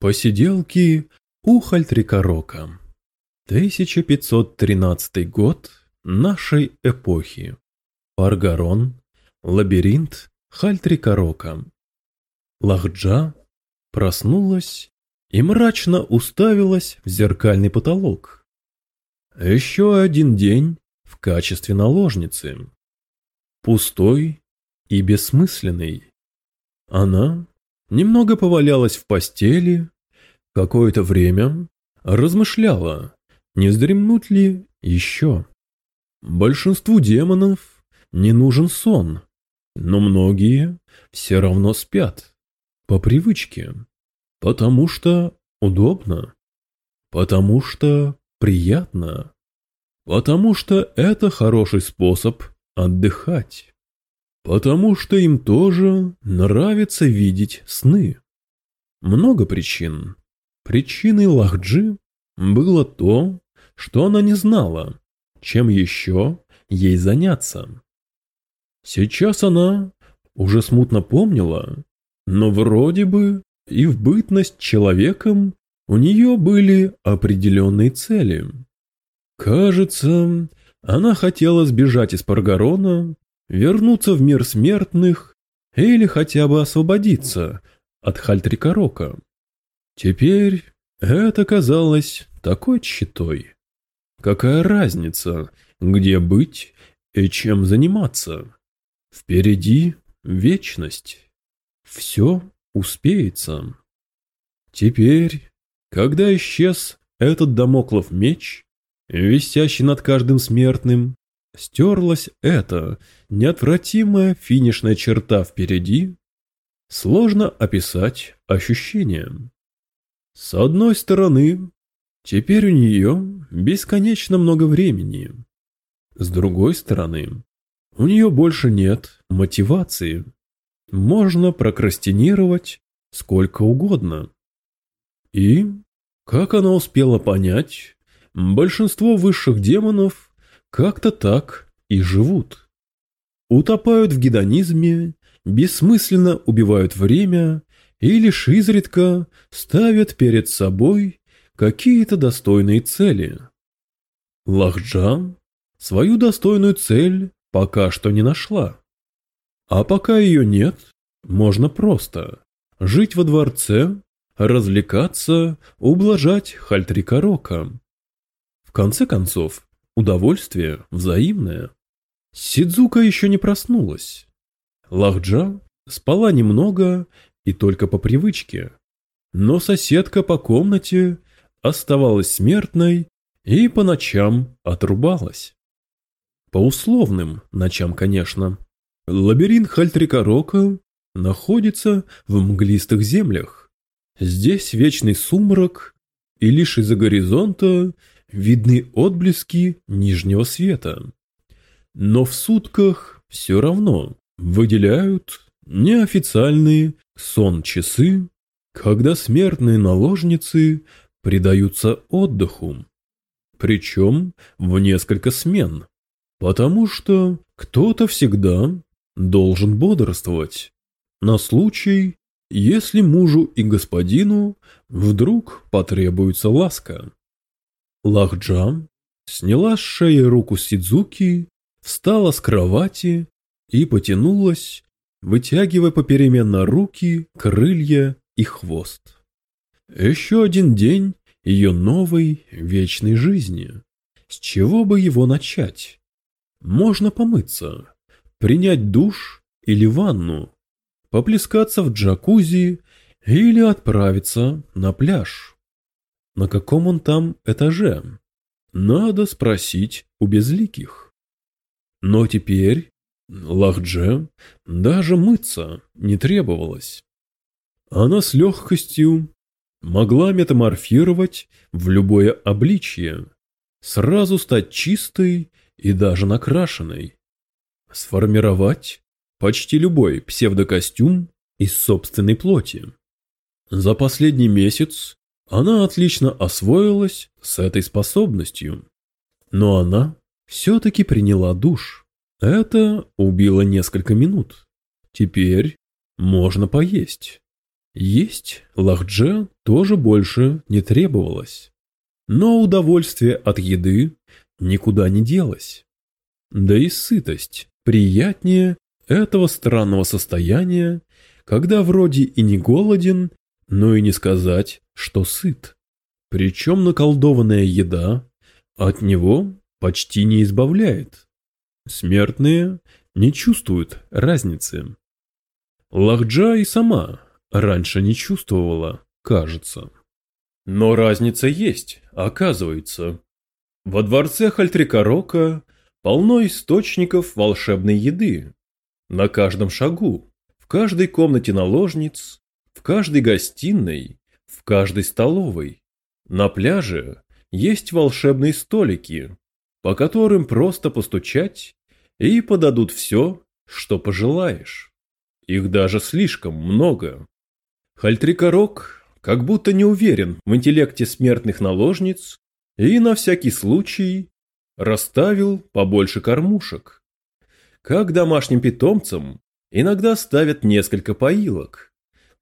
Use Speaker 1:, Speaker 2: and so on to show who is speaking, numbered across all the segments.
Speaker 1: Посиделки у Хальтрикорока. 1513 год нашей эпохи. Паргарон. Лабиринт Хальтрикорока. Лахджа проснулась и мрачно уставилась в зеркальный потолок. Еще один день в качестве наложницы. Пустой и бессмысленный. Она немного повалялась в постели, какое-то время размышляла, не вздремнуть ли еще. Большинству демонов не нужен сон, но многие все равно спят по привычке, потому что удобно, потому что приятно, потому что это хороший способ отдыхать. Потому что им тоже нравится видеть сны. Много причин. Причиной Лахджи было то, что она не знала, чем еще ей заняться. Сейчас она уже смутно помнила, но вроде бы и в бытность человеком у нее были определенные цели. Кажется, она хотела сбежать из Паргарона вернуться в мир смертных или хотя бы освободиться от Хальтрикорока. Теперь это казалось такой читой. Какая разница, где быть и чем заниматься? Впереди вечность. Все успеется. Теперь, когда исчез этот домоклов меч, висящий над каждым смертным, стерлась эта неотвратимая финишная черта впереди, сложно описать ощущения. С одной стороны, теперь у нее бесконечно много времени. С другой стороны, у нее больше нет мотивации. Можно прокрастинировать сколько угодно. И, как она успела понять, большинство высших демонов как-то так и живут. Утопают в гедонизме, бессмысленно убивают время и лишь изредка ставят перед собой какие-то достойные цели. Лахджан свою достойную цель пока что не нашла. А пока ее нет, можно просто жить во дворце, развлекаться, ублажать Хальтрикорока. В конце концов, Удовольствие взаимное. Сидзука еще не проснулась. Лахджа спала немного и только по привычке. Но соседка по комнате оставалась смертной и по ночам отрубалась. По условным ночам, конечно. Лабиринт Хальтрикорока находится в мглистых землях. Здесь вечный сумрак, и лишь из-за горизонта видны отблески нижнего света. Но в сутках все равно выделяют неофициальные сон-часы, когда смертные наложницы предаются отдыху. Причем в несколько смен, потому что кто-то всегда должен бодрствовать на случай, если мужу и господину вдруг потребуется ласка. Лахджан сняла с шеи руку Сидзуки, встала с кровати и потянулась, вытягивая попеременно руки, крылья и хвост. Еще один день ее новой вечной жизни. С чего бы его начать? Можно помыться, принять душ или ванну, поплескаться в джакузи или отправиться на пляж. На каком он там этаже? Надо спросить у безликих. Но теперь Лахдже даже мыться не требовалось. Она с легкостью могла метаморфировать в любое обличье, сразу стать чистой и даже накрашенной, сформировать почти любой псевдокостюм из собственной плоти. За последний месяц она отлично освоилась с этой способностью. Но она все-таки приняла душ. Это убило несколько минут. Теперь можно поесть. Есть лахдже тоже больше не требовалось. Но удовольствие от еды никуда не делось. Да и сытость приятнее этого странного состояния, когда вроде и не голоден, но и не сказать, что сыт. Причем наколдованная еда от него почти не избавляет. Смертные не чувствуют разницы. Лахджа и сама раньше не чувствовала, кажется. Но разница есть, оказывается. Во дворце Хальтрикорока полно источников волшебной еды. На каждом шагу, в каждой комнате наложниц, каждой гостиной, в каждой столовой. На пляже есть волшебные столики, по которым просто постучать и подадут все, что пожелаешь. Их даже слишком много. Хальтрикорок как будто не уверен в интеллекте смертных наложниц и на всякий случай расставил побольше кормушек. Как домашним питомцам иногда ставят несколько поилок.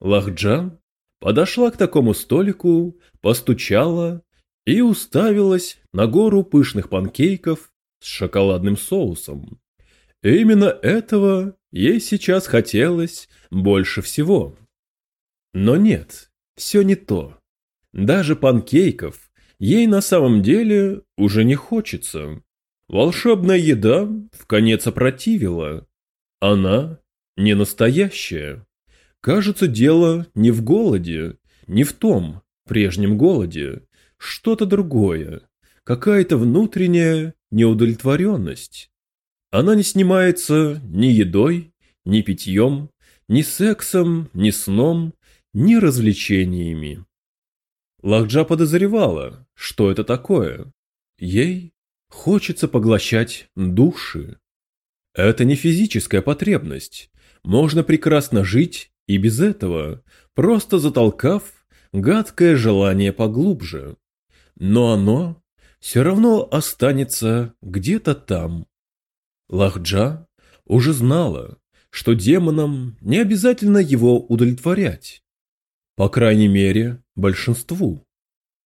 Speaker 1: Лахджан подошла к такому столику, постучала и уставилась на гору пышных панкейков с шоколадным соусом. Именно этого ей сейчас хотелось больше всего. Но нет, все не то. Даже панкейков ей на самом деле уже не хочется. Волшебная еда в конец опротивила. Она не настоящая. Кажется, дело не в голоде, не в том прежнем голоде, что-то другое, какая-то внутренняя неудовлетворенность. Она не снимается ни едой, ни питьем, ни сексом, ни сном, ни развлечениями. Лахджа подозревала, что это такое. Ей хочется поглощать души. Это не физическая потребность. Можно прекрасно жить и без этого, просто затолкав гадкое желание поглубже. Но оно все равно останется где-то там. Лахджа уже знала, что демонам не обязательно его удовлетворять. По крайней мере, большинству.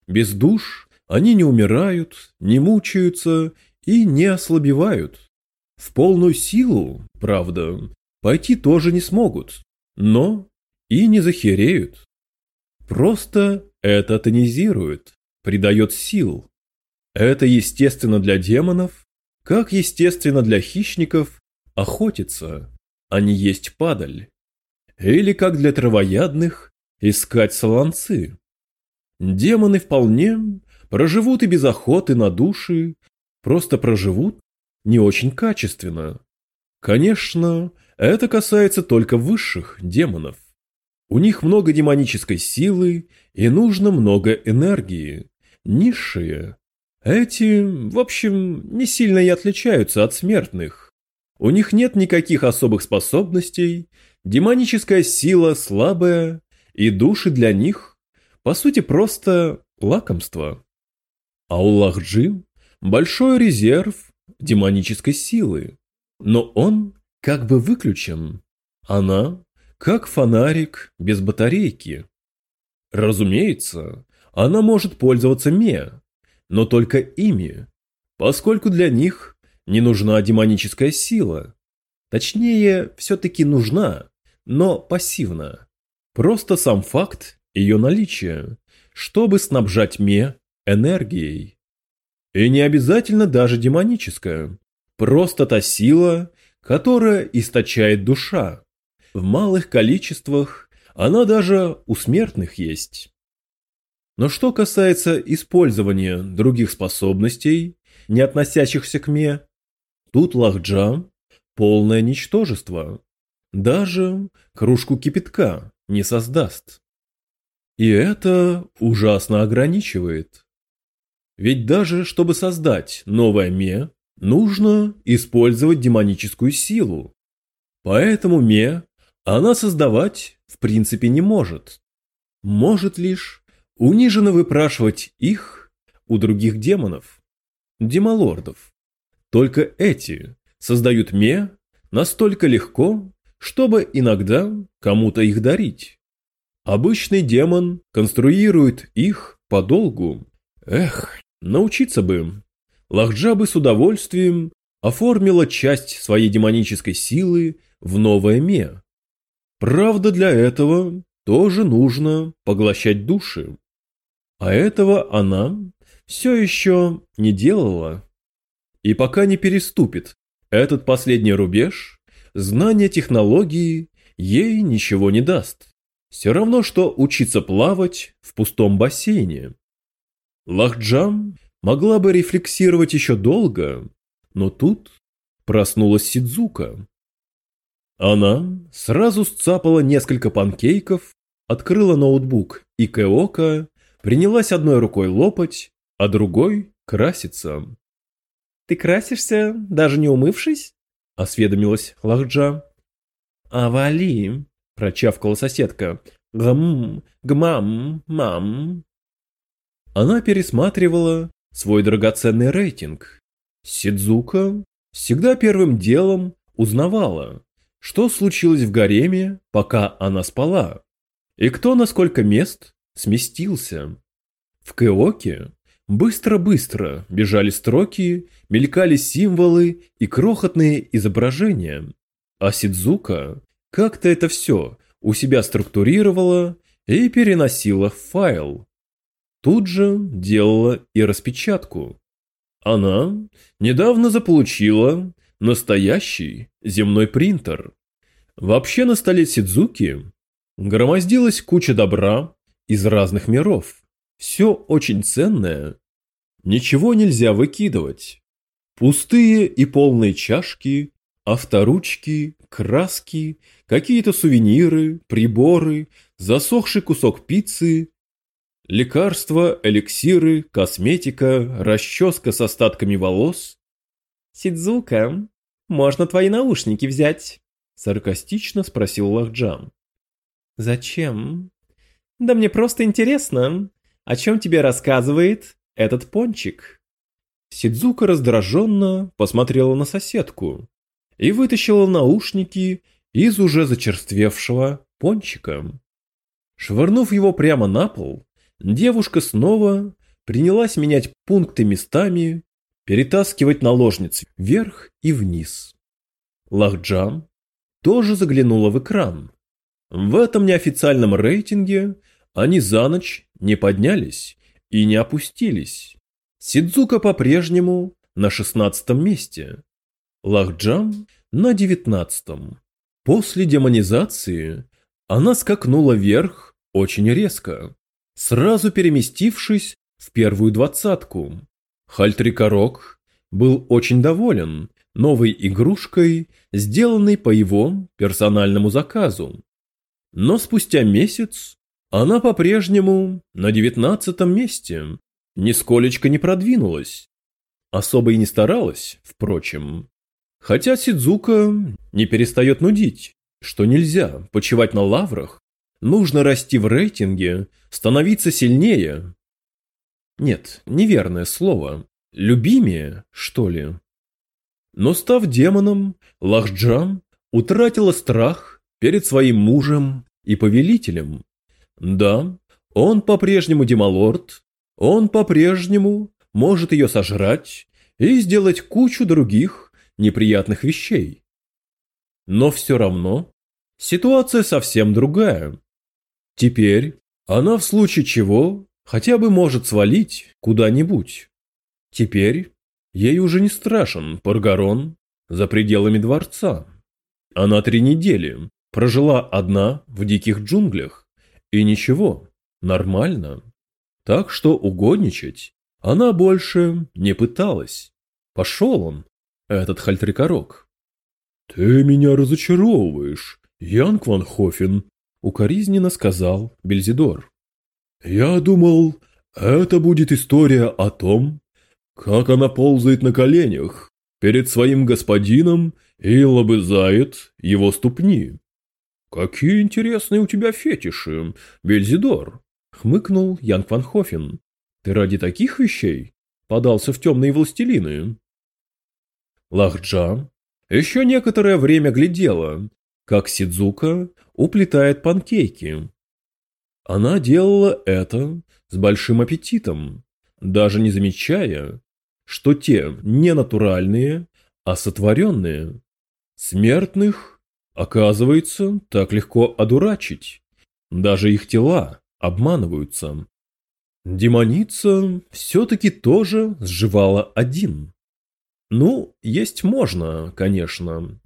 Speaker 1: Без душ они не умирают, не мучаются и не ослабевают. В полную силу, правда, пойти тоже не смогут, но и не захереют. Просто это тонизирует, придает сил. Это естественно для демонов, как естественно для хищников охотиться, а не есть падаль. Или как для травоядных искать солонцы. Демоны вполне проживут и без охоты на души, просто проживут не очень качественно. Конечно, это касается только высших демонов. У них много демонической силы и нужно много энергии. Низшие. Эти, в общем, не сильно и отличаются от смертных. У них нет никаких особых способностей, демоническая сила слабая, и души для них, по сути, просто лакомство. А у Лахджи большой резерв демонической силы, но он как бы выключен. Она как фонарик без батарейки. Разумеется, она может пользоваться Ме, но только ими, поскольку для них не нужна демоническая сила. Точнее, все-таки нужна, но пассивно. Просто сам факт ее наличия, чтобы снабжать Ме энергией. И не обязательно даже демоническая, просто та сила, которая источает душа. В малых количествах она даже у смертных есть. Но что касается использования других способностей, не относящихся к ме, тут Лахджа – полное ничтожество. Даже кружку кипятка не создаст. И это ужасно ограничивает. Ведь даже чтобы создать новое ме, нужно использовать демоническую силу. Поэтому ме она создавать в принципе не может. Может лишь униженно выпрашивать их у других демонов, демолордов. Только эти создают ме настолько легко, чтобы иногда кому-то их дарить. Обычный демон конструирует их подолгу. Эх, научиться бы. Лахджа бы с удовольствием оформила часть своей демонической силы в новое ме. Правда, для этого тоже нужно поглощать души. А этого она все еще не делала. И пока не переступит этот последний рубеж, знание технологии ей ничего не даст. Все равно, что учиться плавать в пустом бассейне. Лахджам могла бы рефлексировать еще долго, но тут проснулась Сидзука. Она сразу сцапала несколько панкейков, открыла ноутбук и Кэока, принялась одной рукой лопать, а другой краситься.
Speaker 2: «Ты красишься, даже не умывшись?» – осведомилась Лахджа.
Speaker 1: «Авали!» – прочавкала соседка. «Гм, гмам, мам!» Она пересматривала свой драгоценный рейтинг. Сидзука всегда первым делом узнавала, что случилось в гареме, пока она спала, и кто на сколько мест сместился. В Кеоке быстро-быстро бежали строки, мелькали символы и крохотные изображения, а Сидзука как-то это все у себя структурировала и переносила в файл. Тут же делала и распечатку. Она недавно заполучила настоящий земной принтер. Вообще на столе Сидзуки громоздилась куча добра из разных миров. Все очень ценное. Ничего нельзя выкидывать. Пустые и полные чашки, авторучки, краски, какие-то сувениры, приборы, засохший кусок пиццы, лекарства, эликсиры, косметика, расческа с остатками волос.
Speaker 2: «Сидзука, можно твои наушники взять?» – саркастично спросил Лахджан. «Зачем?» «Да мне просто интересно, о чем тебе рассказывает этот пончик?»
Speaker 1: Сидзука раздраженно посмотрела на соседку и вытащила наушники из уже зачерствевшего пончика. Швырнув его прямо на пол, девушка снова принялась менять пункты местами, перетаскивать наложниц вверх и вниз. Лахджан тоже заглянула в экран. В этом неофициальном рейтинге они за ночь не поднялись и не опустились. Сидзука по-прежнему на шестнадцатом месте. Лахджам на девятнадцатом. После демонизации она скакнула вверх очень резко, сразу переместившись в первую двадцатку. Хальтрикорок был очень доволен новой игрушкой, сделанной по его персональному заказу. Но спустя месяц она по-прежнему на девятнадцатом месте, нисколечко не продвинулась. Особо и не старалась, впрочем. Хотя Сидзука не перестает нудить, что нельзя почивать на лаврах, нужно расти в рейтинге, становиться сильнее. Нет, неверное слово. Любимее, что ли? Но став демоном, Лахджан утратила страх перед своим мужем и повелителем. Да, он по-прежнему демалорд, он по-прежнему может ее сожрать и сделать кучу других неприятных вещей. Но все равно ситуация совсем другая. Теперь она в случае чего хотя бы может свалить куда-нибудь. Теперь ей уже не страшен Паргарон за пределами дворца. Она три недели прожила одна в диких джунглях, и ничего, нормально. Так что угодничать она больше не пыталась. Пошел он, этот хальтрикорок. «Ты меня разочаровываешь, Янг Ван Хофен», — укоризненно сказал Бельзидор. «Я думал, это будет история о том, как она ползает на коленях перед своим господином и лобызает его ступни. Какие интересные у тебя фетиши, Бельзидор!» — хмыкнул Янг Ван Хофен. «Ты ради таких вещей подался в темные властелины?» Лахджа еще некоторое время глядела, как Сидзука уплетает панкейки. Она делала это с большим аппетитом, даже не замечая, что те не натуральные, а сотворенные. Смертных, оказывается, так легко одурачить. Даже их тела обманываются. Демоница все-таки тоже сживала один. Ну, есть можно, конечно.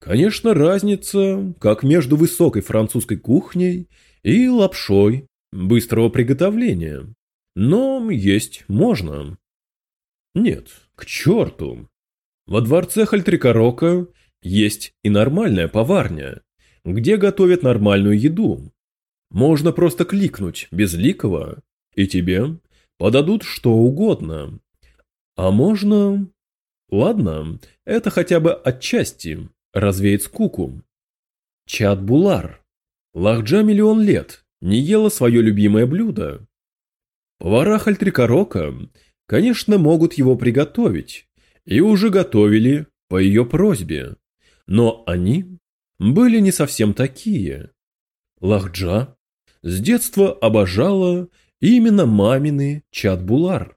Speaker 1: Конечно, разница, как между высокой французской кухней и лапшой быстрого приготовления. Но есть можно. Нет, к черту. Во дворце Хальтрикорока есть и нормальная поварня, где готовят нормальную еду. Можно просто кликнуть безликого, и тебе подадут что угодно. А можно... Ладно, это хотя бы отчасти развеет скуку. Чат Булар. Лахджа миллион лет не ела свое любимое блюдо. Повара Хальтрикорока, конечно, могут его приготовить, и уже готовили по ее просьбе, но они были не совсем такие. Лахджа с детства обожала именно мамины чат-булар.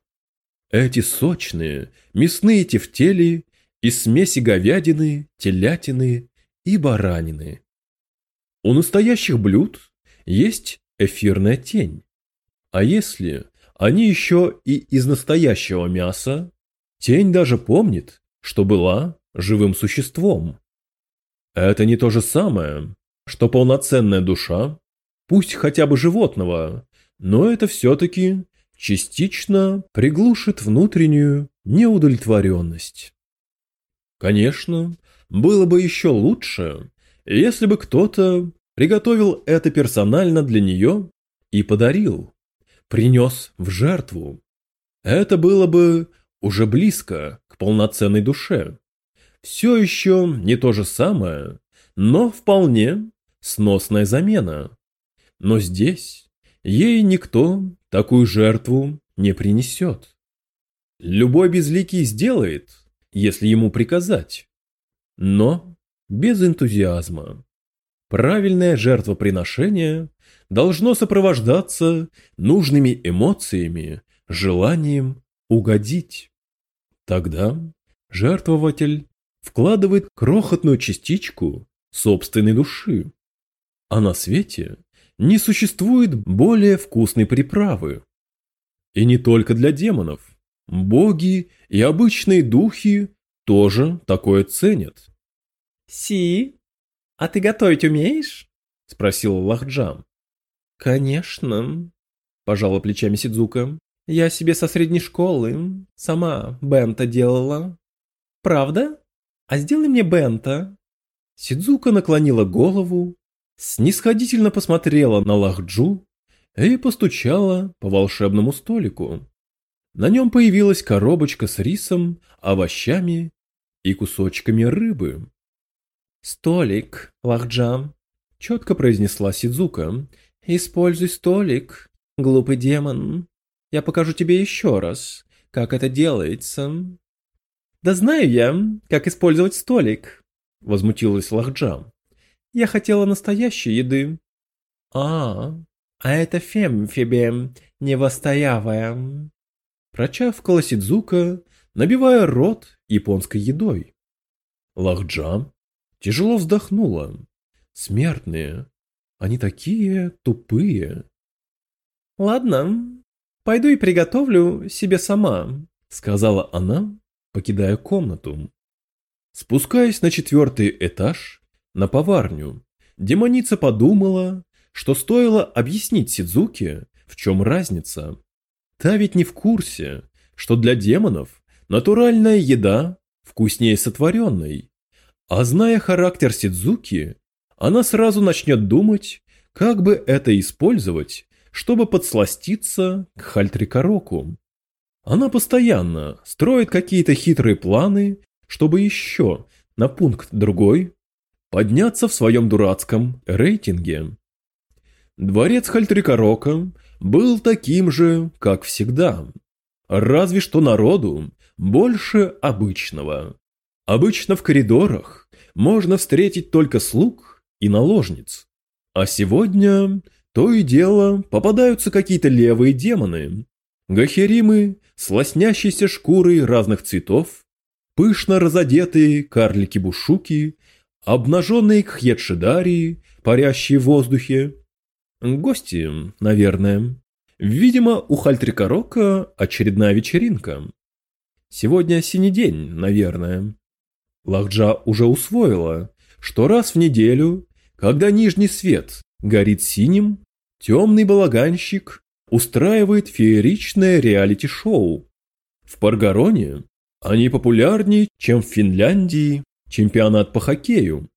Speaker 1: Эти сочные, мясные тефтели из смеси говядины, телятины и баранины. У настоящих блюд есть эфирная тень. А если они еще и из настоящего мяса, тень даже помнит, что была живым существом. Это не то же самое, что полноценная душа, пусть хотя бы животного, но это все-таки частично приглушит внутреннюю неудовлетворенность. Конечно, было бы еще лучше, если бы кто-то приготовил это персонально для нее и подарил принес в жертву. Это было бы уже близко к полноценной душе. Все еще не то же самое, но вполне сносная замена. Но здесь ей никто такую жертву не принесет. Любой безликий сделает, если ему приказать, но без энтузиазма. Правильное жертвоприношение должно сопровождаться нужными эмоциями, желанием угодить. Тогда жертвователь вкладывает крохотную частичку собственной души. А на свете не существует более вкусной приправы. И не только для демонов. Боги и обычные духи тоже такое ценят.
Speaker 2: «Си, а ты готовить умеешь?» – спросил Лахджам.
Speaker 3: «Конечно», – пожала плечами Сидзука. «Я себе со средней школы сама бента делала».
Speaker 2: «Правда? А сделай мне бента».
Speaker 1: Сидзука наклонила голову, снисходительно посмотрела на Лахджу и постучала по волшебному столику. На нем появилась коробочка с рисом, овощами и кусочками рыбы.
Speaker 3: «Столик, Лахджа», – четко произнесла Сидзука «Используй столик, глупый демон. Я покажу тебе еще раз, как это делается».
Speaker 2: «Да знаю я, как использовать столик», — возмутилась Лахджа. «Я хотела настоящей еды».
Speaker 3: «А, а это фемфибе, невостоявая».
Speaker 1: Прочавкала Сидзука, набивая рот японской едой. Лахджа тяжело вздохнула. Смертные, они такие тупые.
Speaker 2: Ладно, пойду и приготовлю себе сама,
Speaker 1: сказала она, покидая комнату. Спускаясь на четвертый этаж, на поварню, демоница подумала, что стоило объяснить Сидзуке, в чем разница. Та ведь не в курсе, что для демонов натуральная еда вкуснее сотворенной. А зная характер Сидзуки, она сразу начнет думать, как бы это использовать, чтобы подсластиться к Хальтрикороку. Она постоянно строит какие-то хитрые планы, чтобы еще на пункт другой подняться в своем дурацком рейтинге. Дворец Хальтрикорока был таким же, как всегда. Разве что народу больше обычного. Обычно в коридорах можно встретить только слуг и наложниц. А сегодня то и дело попадаются какие-то левые демоны. Гахеримы с лоснящейся шкурой разных цветов, пышно разодетые карлики-бушуки, обнаженные кхьедшидарии, парящие в воздухе. Гости, наверное. Видимо, у Хальтрикорока очередная вечеринка. Сегодня синий день, наверное. Лахджа уже усвоила, что раз в неделю, когда нижний свет горит синим, темный балаганщик устраивает фееричное реалити-шоу. В Паргароне они популярнее, чем в Финляндии чемпионат по хоккею.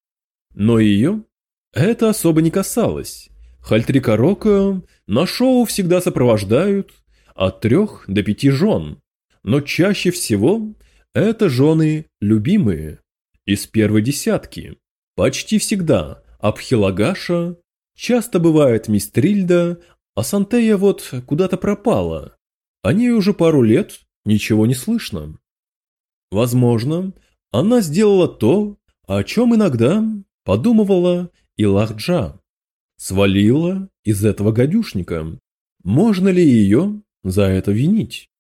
Speaker 1: Но ее это особо не касалось. Хальтрика Рока на шоу всегда сопровождают от трех до пяти жен, но чаще всего это жены любимые, из первой десятки. Почти всегда Абхилагаша, часто бывает Мистрильда, а Сантея вот куда-то пропала. О ней уже пару лет ничего не слышно. Возможно, она сделала то, о чем иногда подумывала и Лахджа. Свалила из этого гадюшника. Можно ли ее за это винить?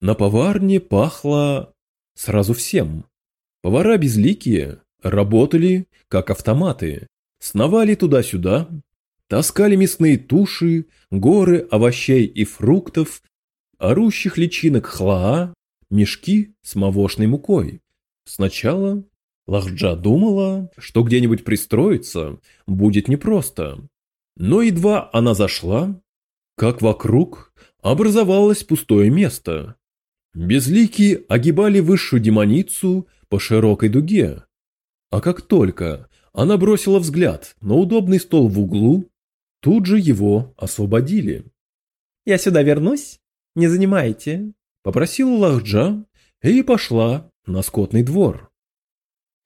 Speaker 1: На поварне пахло сразу всем. Повара безликие работали, как автоматы, сновали туда-сюда, таскали мясные туши, горы овощей и фруктов, орущих личинок хлаа, мешки с мавошной мукой. Сначала Лахджа думала, что где-нибудь пристроиться будет непросто. Но едва она зашла, как вокруг образовалось пустое место. Безликие огибали высшую демоницу по широкой дуге. А как только она бросила взгляд на удобный стол в углу, тут же его освободили.
Speaker 2: «Я сюда вернусь? Не занимайте», —
Speaker 1: попросила Лахджа и пошла на скотный двор.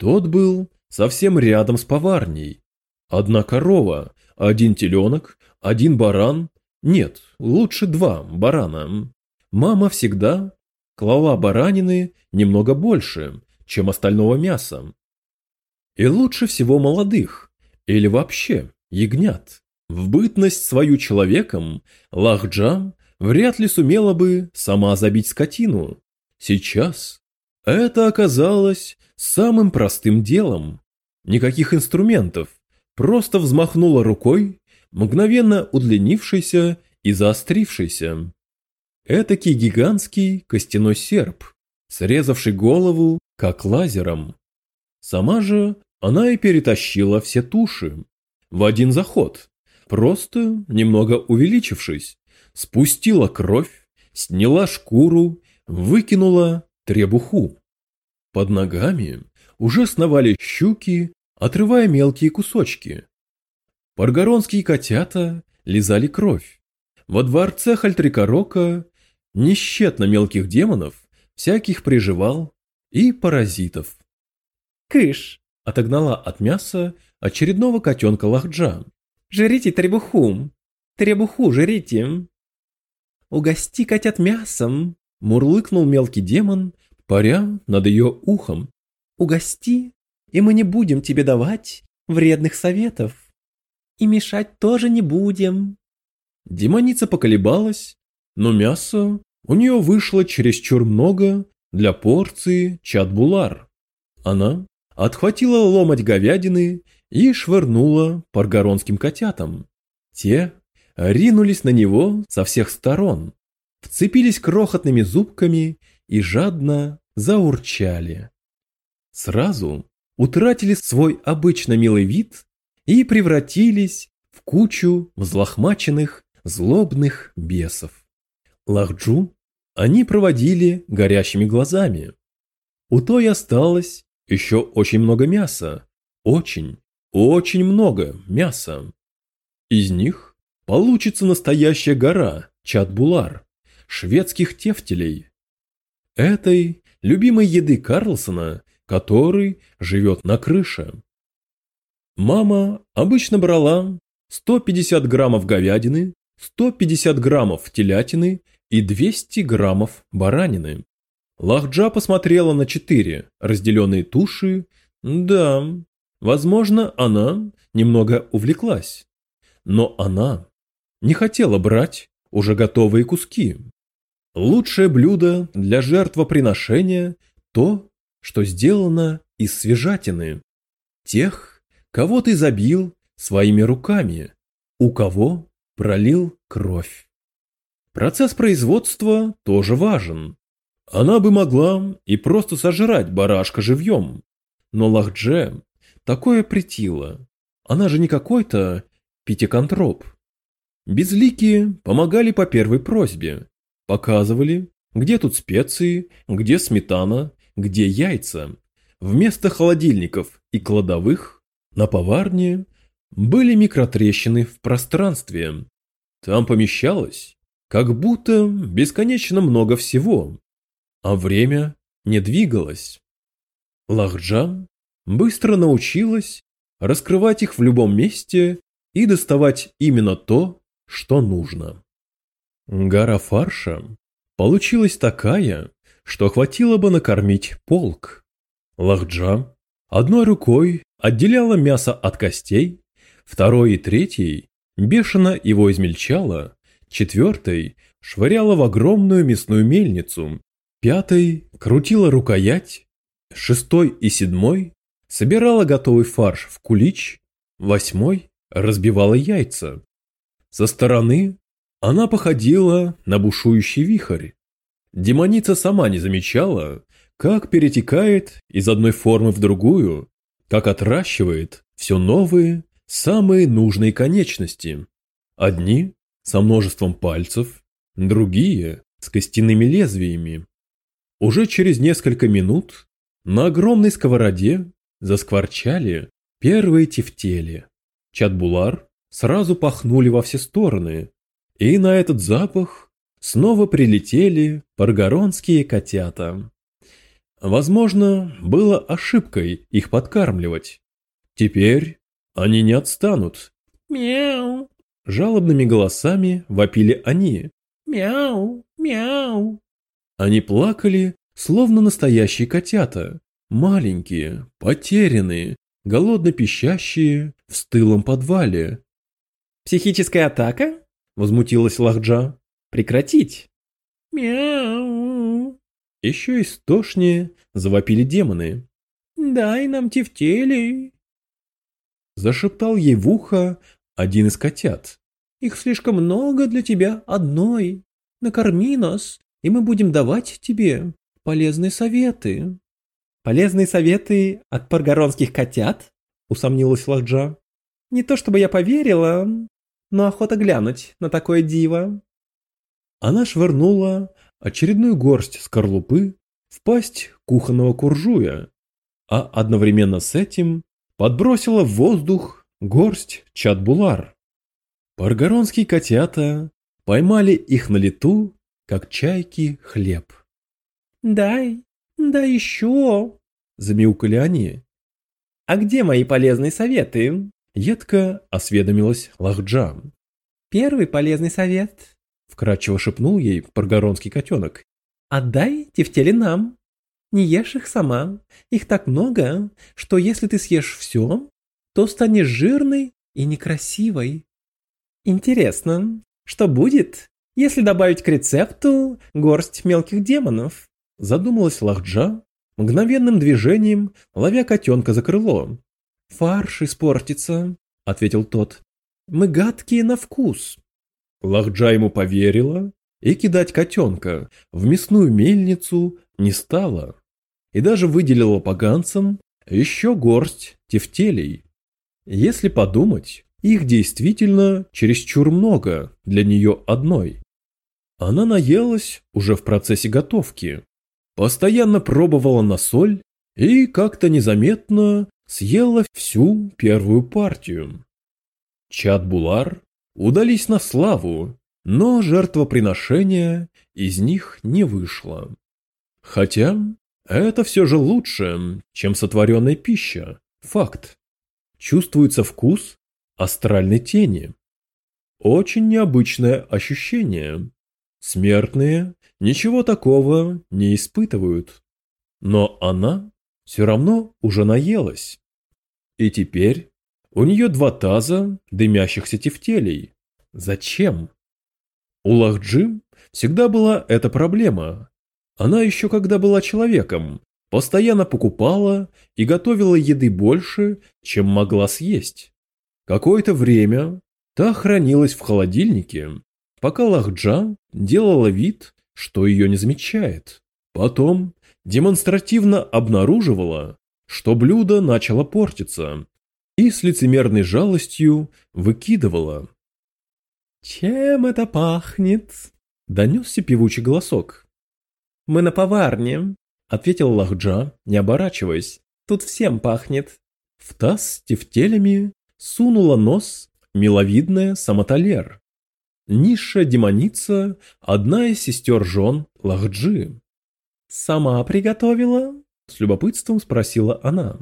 Speaker 1: Тот был совсем рядом с поварней. Одна корова, один теленок, один баран. Нет, лучше два барана. Мама всегда клала баранины немного больше, чем остального мяса. И лучше всего молодых, или вообще ягнят. В бытность свою человеком Лахджа вряд ли сумела бы сама забить скотину. Сейчас это оказалось самым простым делом. Никаких инструментов, просто взмахнула рукой, мгновенно удлинившийся и заострившийся. Этакий гигантский костяной серп, срезавший голову, как лазером. Сама же она и перетащила все туши. В один заход, просто немного увеличившись, спустила кровь, сняла шкуру, выкинула требуху. Под ногами уже сновали щуки, отрывая мелкие кусочки. Паргоронские котята лизали кровь. Во дворце Хальтрикорока несчетно мелких демонов, всяких приживал и паразитов.
Speaker 2: «Кыш!»
Speaker 1: – отогнала от мяса очередного котенка Лахджа.
Speaker 2: «Жрите требуху! Требуху жрите!» «Угости котят мясом!» – мурлыкнул мелкий демон, паря над ее ухом. «Угости, и мы не будем тебе давать вредных советов. И мешать тоже не будем».
Speaker 1: Демоница поколебалась, но мяса у нее вышло чересчур много для порции чатбулар. Она отхватила ломоть говядины и швырнула паргоронским котятам. Те ринулись на него со всех сторон, вцепились крохотными зубками и жадно заурчали. Сразу утратили свой обычно милый вид и превратились в кучу взлохмаченных злобных бесов. Лахджу они проводили горящими глазами. У той осталось еще очень много мяса. Очень, очень много мяса. Из них получится настоящая гора Чатбулар, шведских тефтелей. Этой любимой еды Карлсона, который живет на крыше. Мама обычно брала 150 граммов говядины, 150 граммов телятины и 200 граммов баранины. Лахджа посмотрела на четыре разделенные туши. Да, возможно, она немного увлеклась. Но она не хотела брать уже готовые куски. Лучшее блюдо для жертвоприношения – то, что сделано из свежатины. Тех, кого ты забил своими руками, у кого пролил кровь. Процесс производства тоже важен. Она бы могла и просто сожрать барашка живьем, но Лахдже такое притило. Она же не какой-то пятиконтроп. Безликие помогали по первой просьбе, показывали, где тут специи, где сметана, где яйца. Вместо холодильников и кладовых на поварне были микротрещины в пространстве. Там помещалось как будто бесконечно много всего, а время не двигалось. Лахджан быстро научилась раскрывать их в любом месте и доставать именно то, что нужно. Гора фарша получилась такая, что хватило бы накормить полк. Лахджа одной рукой отделяла мясо от костей, второй и третьей бешено его измельчала, четвертой швыряла в огромную мясную мельницу, пятой крутила рукоять, шестой и седьмой собирала готовый фарш в кулич, восьмой разбивала яйца. Со стороны она походила на бушующий вихрь. Демоница сама не замечала, как перетекает из одной формы в другую, как отращивает все новые, самые нужные конечности. Одни со множеством пальцев, другие с костяными лезвиями. Уже через несколько минут на огромной сковороде заскворчали первые тефтели. Чатбулар сразу пахнули во все стороны, и на этот запах снова прилетели паргоронские котята. Возможно, было ошибкой их подкармливать. Теперь они не отстанут.
Speaker 2: Мяу.
Speaker 1: Жалобными голосами вопили они.
Speaker 2: Мяу, мяу.
Speaker 1: Они плакали, словно настоящие котята. Маленькие, потерянные, голодно пищащие в стылом подвале.
Speaker 2: «Психическая атака?» – возмутилась Лахджа. «Прекратить!» «Мяу!»
Speaker 1: Еще истошнее завопили демоны.
Speaker 2: «Дай нам тефтели!»
Speaker 1: Зашептал ей в ухо один из котят.
Speaker 2: «Их слишком много для тебя одной. Накорми нас, и мы будем давать тебе полезные советы». «Полезные советы от паргоронских котят?» – усомнилась Лахджа. «Не то чтобы я поверила, но охота глянуть на такое диво».
Speaker 1: Она швырнула очередную горсть скорлупы в пасть кухонного куржуя, а одновременно с этим подбросила в воздух горсть чатбулар. Паргоронские котята поймали их на лету, как чайки хлеб.
Speaker 2: «Дай, дай еще!» – замяукали они. «А где мои полезные советы?» – едко осведомилась Лахджан. «Первый полезный совет», – вкратчиво шепнул ей паргоронский котенок. «Отдай тефтели нам. Не ешь их сама. Их так много, что если ты съешь все, то станешь жирной и некрасивой. Интересно, что будет, если добавить к рецепту горсть мелких демонов?» Задумалась Лахджа, мгновенным движением ловя котенка за крыло. «Фарш испортится», — ответил тот. «Мы гадкие на вкус». Лахджа ему поверила и кидать котенка в мясную мельницу не стала. И даже выделила поганцам еще горсть тефтелей. Если подумать, их действительно чересчур много для нее одной. Она наелась уже в процессе готовки, постоянно пробовала на соль и как-то незаметно съела всю первую партию. Чат-Булар удались на славу, но жертвоприношения из них не вышло. Хотя это все же лучше, чем сотворенная пища, факт. Чувствуется вкус астральной тени. Очень необычное ощущение. Смертные ничего такого не испытывают. Но она все равно уже наелась. И теперь
Speaker 1: У нее два таза дымящихся тефтелей. Зачем? У Лахджи всегда была эта проблема. Она еще когда была человеком, постоянно покупала и готовила еды больше, чем могла съесть. Какое-то время та хранилась в холодильнике, пока Лахджа делала вид, что ее не замечает. Потом демонстративно обнаруживала, что блюдо начало портиться, и с лицемерной жалостью выкидывала.
Speaker 2: «Чем это пахнет?» – донесся певучий голосок. «Мы на поварне», – ответил Лахджа, не оборачиваясь. «Тут всем пахнет».
Speaker 1: В таз с тефтелями сунула нос миловидная самоталер. Низшая демоница – одна из сестер жен Лахджи.
Speaker 2: «Сама приготовила?» – с любопытством спросила она.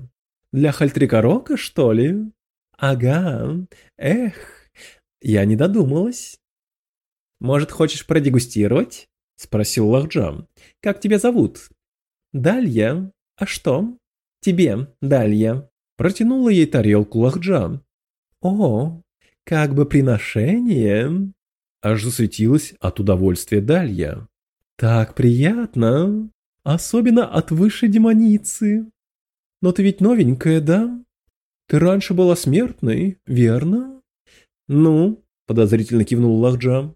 Speaker 2: «Для Хальтрикорока, что ли?» «Ага, эх, я не додумалась». «Может, хочешь продегустировать?» – спросил Лахджам. «Как тебя зовут?» «Далья. А что?» «Тебе, Далья». Протянула ей тарелку Лахджам. «О, как бы приношение!» Аж засветилась от удовольствия Далья. «Так приятно! Особенно от высшей демоницы. Но ты ведь новенькая, да? Ты раньше была смертной, верно? Ну, подозрительно кивнул Лахджа.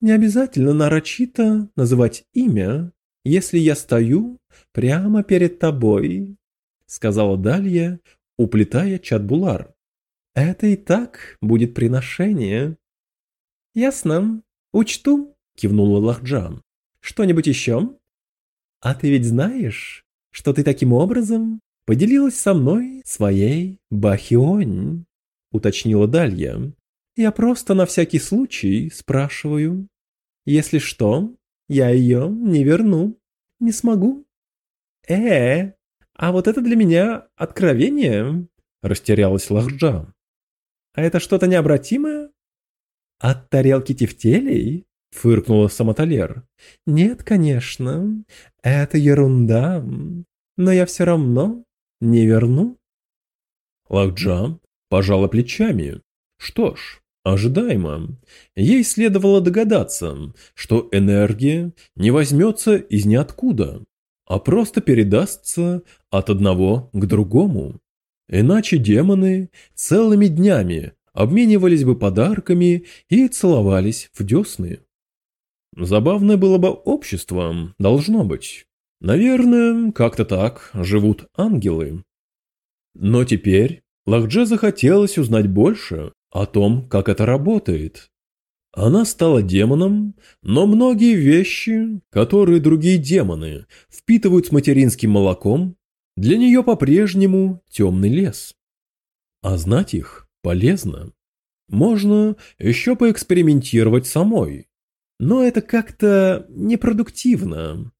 Speaker 2: Не обязательно нарочито называть имя, если я стою прямо перед тобой, сказала Далья, уплетая чатбулар. Это и так будет приношение. Ясно. Учту, кивнула Лахджан. Что-нибудь еще? «А ты ведь знаешь, что ты таким образом поделилась со мной своей Бахионь?» — уточнила Далья. «Я просто на всякий случай спрашиваю. Если что, я ее не верну. Не смогу». «Э, а вот это для меня откровение», — растерялась Лахджа. «А это что-то необратимое?» «От тарелки тефтелей?» Фыркнула Самоталер. Нет, конечно, это ерунда, но я все равно не верну.
Speaker 1: Лакджа пожала плечами. Что ж, ожидаемо. Ей следовало догадаться, что энергия не возьмется из ниоткуда, а просто передастся от одного к другому. Иначе демоны целыми днями обменивались бы подарками и целовались в десны. Забавное было бы общество, должно быть. Наверное, как-то так живут ангелы. Но теперь Лахдже захотелось узнать больше о том, как это работает. Она стала демоном, но многие вещи, которые другие демоны впитывают с материнским молоком, для нее по-прежнему темный лес. А знать их полезно. Можно еще поэкспериментировать самой но это как-то непродуктивно.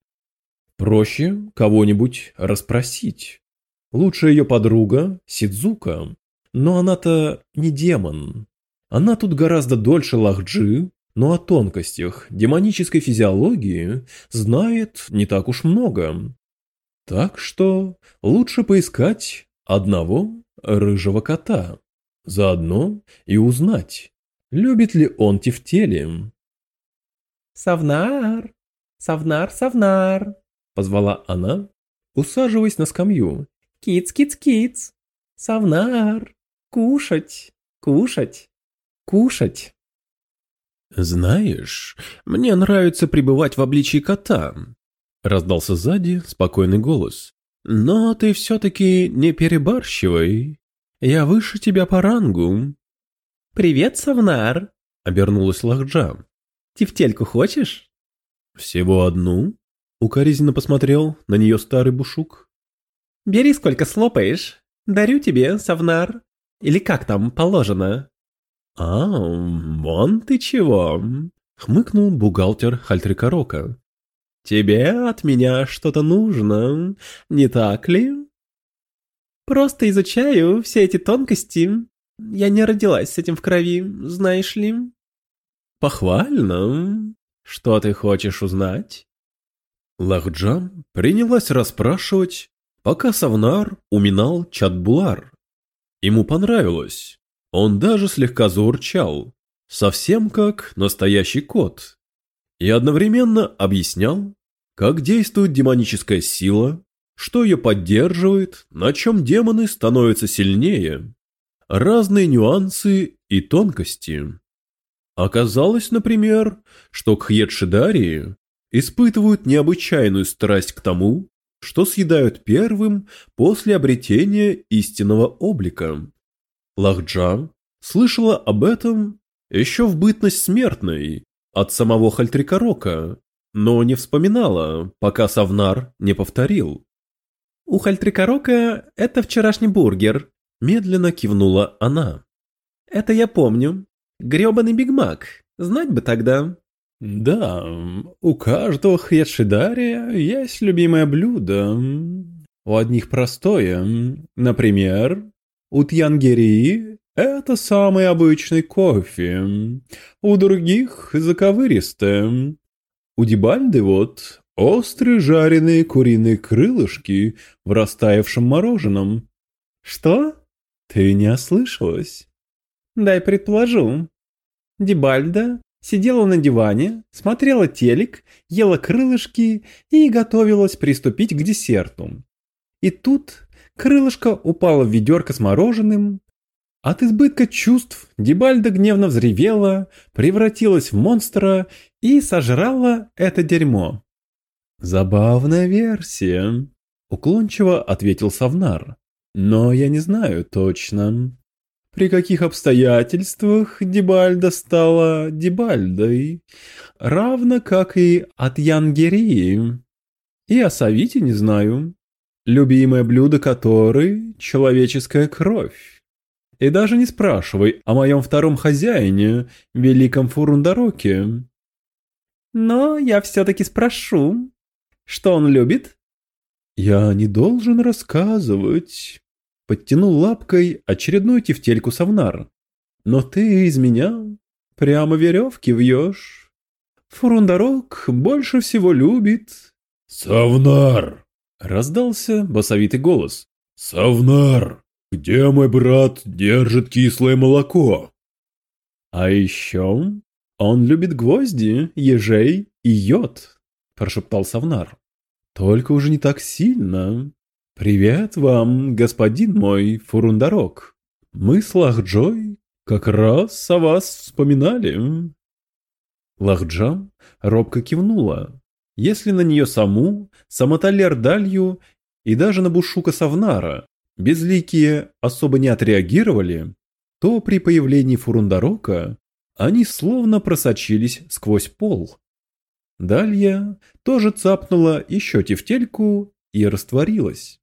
Speaker 1: Проще кого-нибудь расспросить. Лучше ее подруга Сидзука, но она-то не демон. Она тут гораздо дольше Лахджи, но о тонкостях демонической физиологии знает не так уж много. Так что лучше поискать одного рыжего кота. Заодно и узнать, любит ли он тефтели.
Speaker 2: «Савнар! Савнар, Савнар!» — позвала она, усаживаясь на скамью. «Киц, киц, киц! Савнар! Кушать! Кушать! Кушать!»
Speaker 1: «Знаешь, мне нравится пребывать в обличии кота», — раздался сзади спокойный голос. «Но ты все-таки не перебарщивай. Я выше тебя по рангу».
Speaker 2: «Привет, Савнар!» — обернулась Лахджа. Тефтельку хочешь?»
Speaker 1: «Всего одну?» — укоризненно посмотрел на нее старый бушук.
Speaker 2: «Бери сколько слопаешь. Дарю тебе, Савнар. Или как там положено?»
Speaker 1: «А, вон ты чего!» — хмыкнул бухгалтер Хальтрикорока. «Тебе от меня что-то нужно, не так ли?»
Speaker 2: «Просто изучаю все эти тонкости. Я не родилась с этим в крови, знаешь ли?»
Speaker 1: «Похвально. Что ты хочешь узнать?» Лахджам принялась расспрашивать, пока Савнар уминал Чатбулар. Ему понравилось. Он даже слегка заурчал, совсем как настоящий кот. И одновременно объяснял, как действует демоническая сила, что ее поддерживает, на чем демоны становятся сильнее, разные нюансы и тонкости. Оказалось, например, что кхьедшидарии испытывают необычайную страсть к тому, что съедают первым после обретения истинного облика. Лахджа слышала об этом еще в бытность смертной от самого Хальтрикорока, но не вспоминала, пока Савнар не повторил.
Speaker 2: «У Хальтрикорока это вчерашний бургер», – медленно кивнула она. «Это я помню. Грёбаный Бигмак. Знать бы тогда».
Speaker 3: Да, у каждого хьедшидария есть любимое блюдо. У одних простое. Например, у Тьянгерии это самый обычный кофе. У других заковыристое. У Дибальды вот острые жареные куриные крылышки в растаявшем мороженом.
Speaker 2: Что?
Speaker 3: Ты не ослышалась?
Speaker 2: Дай предположу. Дибальда Сидела на диване, смотрела телек, ела крылышки и готовилась приступить к десерту. И тут крылышко упало в ведерко с мороженым. От избытка чувств Дебальда гневно взревела, превратилась в монстра и сожрала это дерьмо.
Speaker 3: «Забавная версия», — уклончиво ответил Савнар. «Но я не знаю точно при каких обстоятельствах Дебальда стала Дебальдой, равно как и от Янгерии. И о Савите не знаю, любимое блюдо которой – человеческая кровь. И даже не спрашивай о моем втором хозяине, великом Фурундароке.
Speaker 2: Но я все-таки спрошу, что он любит?
Speaker 3: Я не должен рассказывать подтянул лапкой очередную тефтельку Савнар. «Но ты из меня прямо веревки вьешь. Фурундарок больше всего любит...»
Speaker 1: «Савнар!»
Speaker 3: — раздался басовитый голос.
Speaker 1: «Савнар, где мой брат держит кислое молоко?»
Speaker 3: «А еще он любит гвозди, ежей и йод», — прошептал Савнар. «Только уже не так сильно. «Привет вам, господин мой Фурундарок. Мы с Лахджой как раз о вас вспоминали». Лахджа робко кивнула. Если на нее саму, Самоталер Далью и даже на Бушука Савнара безликие особо не отреагировали, то при появлении Фурундарока они словно просочились сквозь пол. Далья тоже цапнула еще тефтельку и растворилась.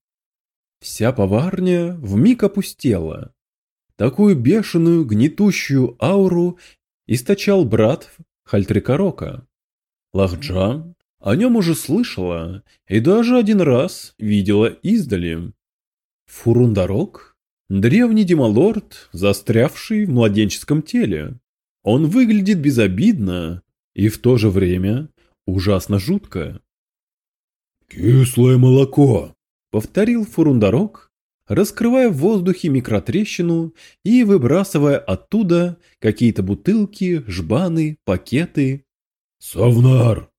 Speaker 3: Вся поварня вмиг опустела. Такую бешеную, гнетущую ауру источал брат Хальтрикорока. Лахджа о нем уже слышала и даже один раз видела издали. Фурундарок – древний демалорд, застрявший в младенческом теле. Он выглядит безобидно и в то же время ужасно жутко.
Speaker 1: «Кислое молоко!»
Speaker 3: Повторил Фурундарок, раскрывая в воздухе микротрещину и выбрасывая оттуда какие-то бутылки, жбаны, пакеты.
Speaker 1: «Савнар,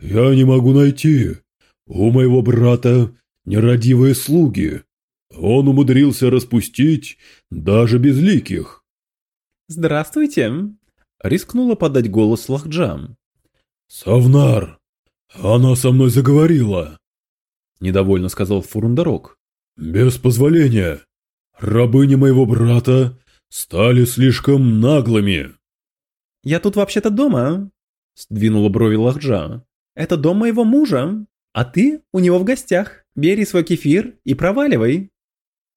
Speaker 1: я не могу найти. У моего брата нерадивые слуги. Он умудрился распустить даже безликих».
Speaker 2: «Здравствуйте!» — рискнула подать голос Лахджам.
Speaker 1: «Савнар, она со мной заговорила.
Speaker 3: – недовольно сказал Фурундарок.
Speaker 1: «Без позволения. Рабыни моего брата стали слишком наглыми».
Speaker 2: «Я тут вообще-то дома», – сдвинула брови Лахджа. «Это дом моего мужа, а ты у него в гостях. Бери свой кефир и проваливай».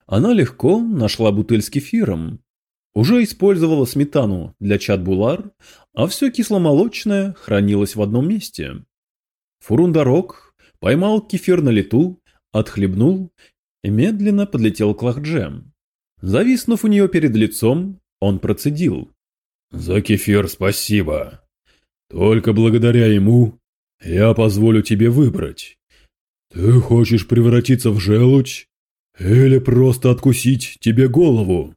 Speaker 3: Она легко нашла бутыль с кефиром. Уже использовала сметану для чат-булар, а все кисломолочное хранилось в одном месте. Фурундарок поймал кефир на лету, отхлебнул и медленно подлетел к Лахдже. Зависнув у нее перед лицом, он процедил.
Speaker 1: «За кефир спасибо. Только благодаря ему я позволю тебе выбрать. Ты хочешь превратиться в желудь Или просто откусить тебе голову?»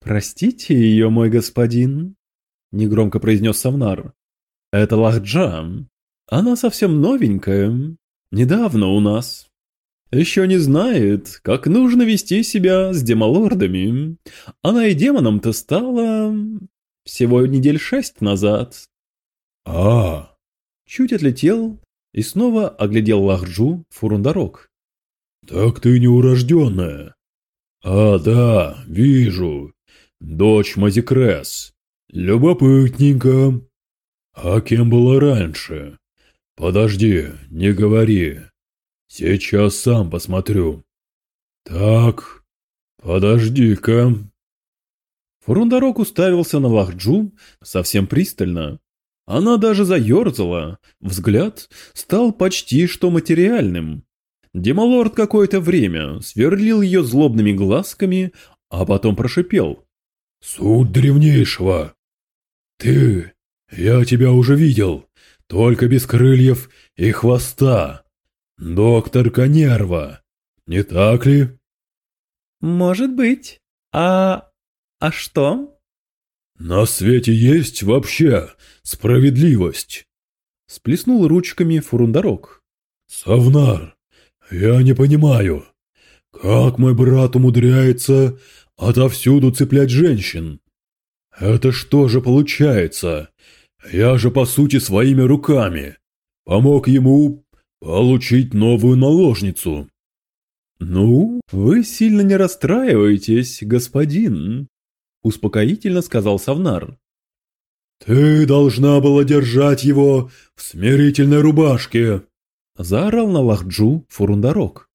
Speaker 2: «Простите ее, мой господин», — негромко произнес Савнар. «Это Лахджа. Она совсем новенькая. Недавно у нас. Еще не знает, как нужно вести себя с демолордами. Она и демоном-то стала всего недель шесть назад».
Speaker 1: «А,
Speaker 2: Чуть отлетел и снова оглядел Лахджу Фурундарок.
Speaker 1: так ты неурожденная. А, да, вижу. Дочь Мазикрес. Любопытненько. А кем была раньше? Подожди, не говори. Сейчас сам посмотрю. Так, подожди-ка.
Speaker 2: Фурундарок уставился на Лахджу совсем пристально. Она даже заерзала, взгляд стал почти что материальным. Демалорд какое-то время сверлил ее злобными глазками, а потом прошипел.
Speaker 1: Суд древнейшего. Ты, я тебя уже видел, только без крыльев и хвоста. Доктор Конерва, не так ли?
Speaker 2: «Может быть. А... а что?»
Speaker 1: На свете есть вообще справедливость.
Speaker 2: Сплеснул ручками Фурундарок.
Speaker 1: Савнар, я не понимаю, как мой брат умудряется отовсюду цеплять женщин? Это что же получается? Я же по сути своими руками помог ему получить новую наложницу.
Speaker 2: «Ну, вы сильно не расстраиваетесь, господин», — успокоительно сказал Савнар.
Speaker 1: Ты должна была держать его в смирительной рубашке.
Speaker 2: Заорал на Лахджу Фурундарок.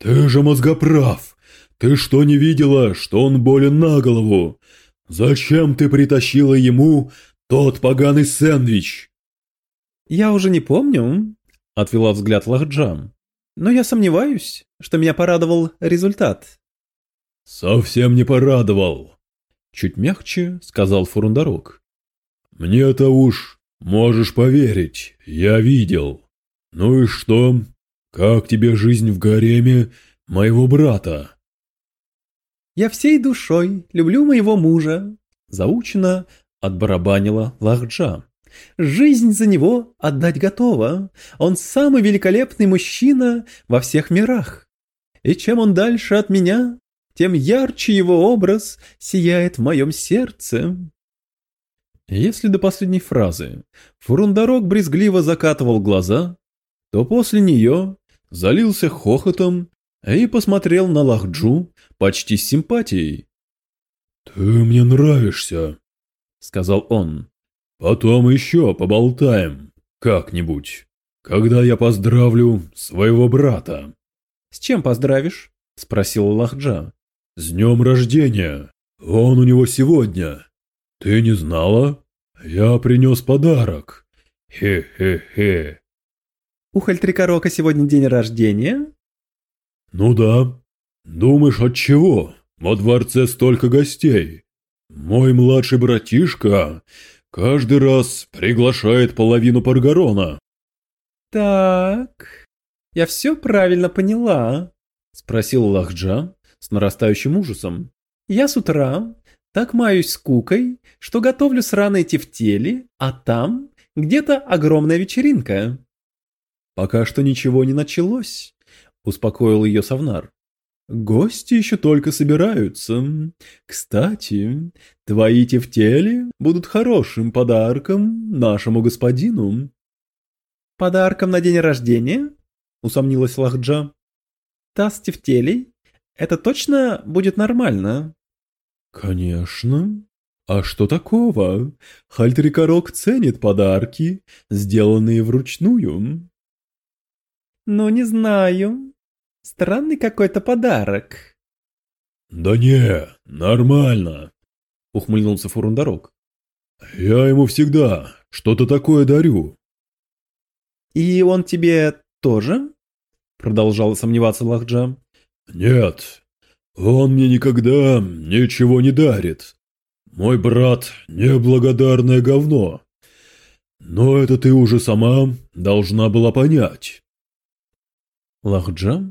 Speaker 1: Ты же мозгоправ. Ты что не видела, что он болен на голову? Зачем ты притащила ему тот поганый сэндвич?
Speaker 2: «Я уже не помню», — отвела взгляд Лахджам. «Но я сомневаюсь, что меня порадовал результат».
Speaker 1: Совсем не порадовал.
Speaker 2: Чуть мягче сказал Фурундарок.
Speaker 1: Мне-то уж, можешь поверить, я видел. Ну и что? Как тебе жизнь в гареме моего брата?
Speaker 2: «Я всей душой люблю моего мужа», — заучено отбарабанила Лахджа. «Жизнь за него отдать готова. Он самый великолепный мужчина во всех мирах. И чем он дальше от меня, тем ярче его образ сияет в моем сердце». Если до последней фразы Фурундарок брезгливо закатывал глаза, то после нее залился хохотом и посмотрел на Лахджу почти с симпатией.
Speaker 1: Ты мне нравишься, —
Speaker 2: сказал он.
Speaker 1: Потом еще поболтаем, как-нибудь, когда я поздравлю своего брата.
Speaker 2: «С чем поздравишь?» — спросил Лахджа.
Speaker 1: С днем рождения! Он у него сегодня. Ты не знала? Я принес подарок. Хе-хе-хе.
Speaker 2: «У Хальтрикорока сегодня день рождения?»
Speaker 1: Ну да. Думаешь, от чего? Во дворце столько гостей. Мой младший братишка каждый раз приглашает половину Паргарона.
Speaker 2: «Так, я все правильно поняла», — спросил Лахджа с нарастающим ужасом. «Я с утра так маюсь скукой, что готовлю сраные тефтели, а там где-то огромная вечеринка». «Пока что ничего не началось», — успокоил ее Савнар. «Гости еще только собираются. Кстати, твои тефтели будут хорошим подарком нашему господину». «Подарком на день рождения?» — усомнилась Лахджа. «Таз тефтелей? Это точно будет нормально?» «Конечно. А что такого? Хальтрикорок ценит подарки, сделанные вручную». «Ну, не знаю. Странный какой-то подарок».
Speaker 1: Да не, нормально,
Speaker 2: Ухмыльнулся Фурундарок.
Speaker 1: я ему всегда что-то такое дарю.
Speaker 2: «И он тебе тоже?» Продолжала сомневаться Лахджа.
Speaker 1: Нет, он мне никогда ничего не дарит. Мой брат – неблагодарное говно. Но это ты уже сама должна была понять.
Speaker 2: Лахджа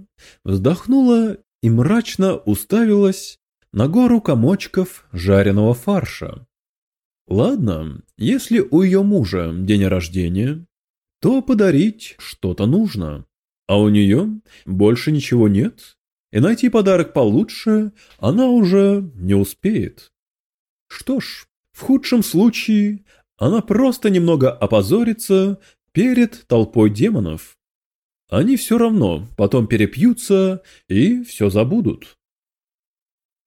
Speaker 2: вздохнула
Speaker 1: и мрачно уставилась на гору комочков жареного фарша. Ладно, если у ее мужа день рождения, то подарить что-то нужно, а у нее больше ничего нет, и найти подарок получше она уже не успеет. Что ж, в худшем случае она просто немного опозорится перед толпой демонов. Они все равно потом перепьются и все забудут.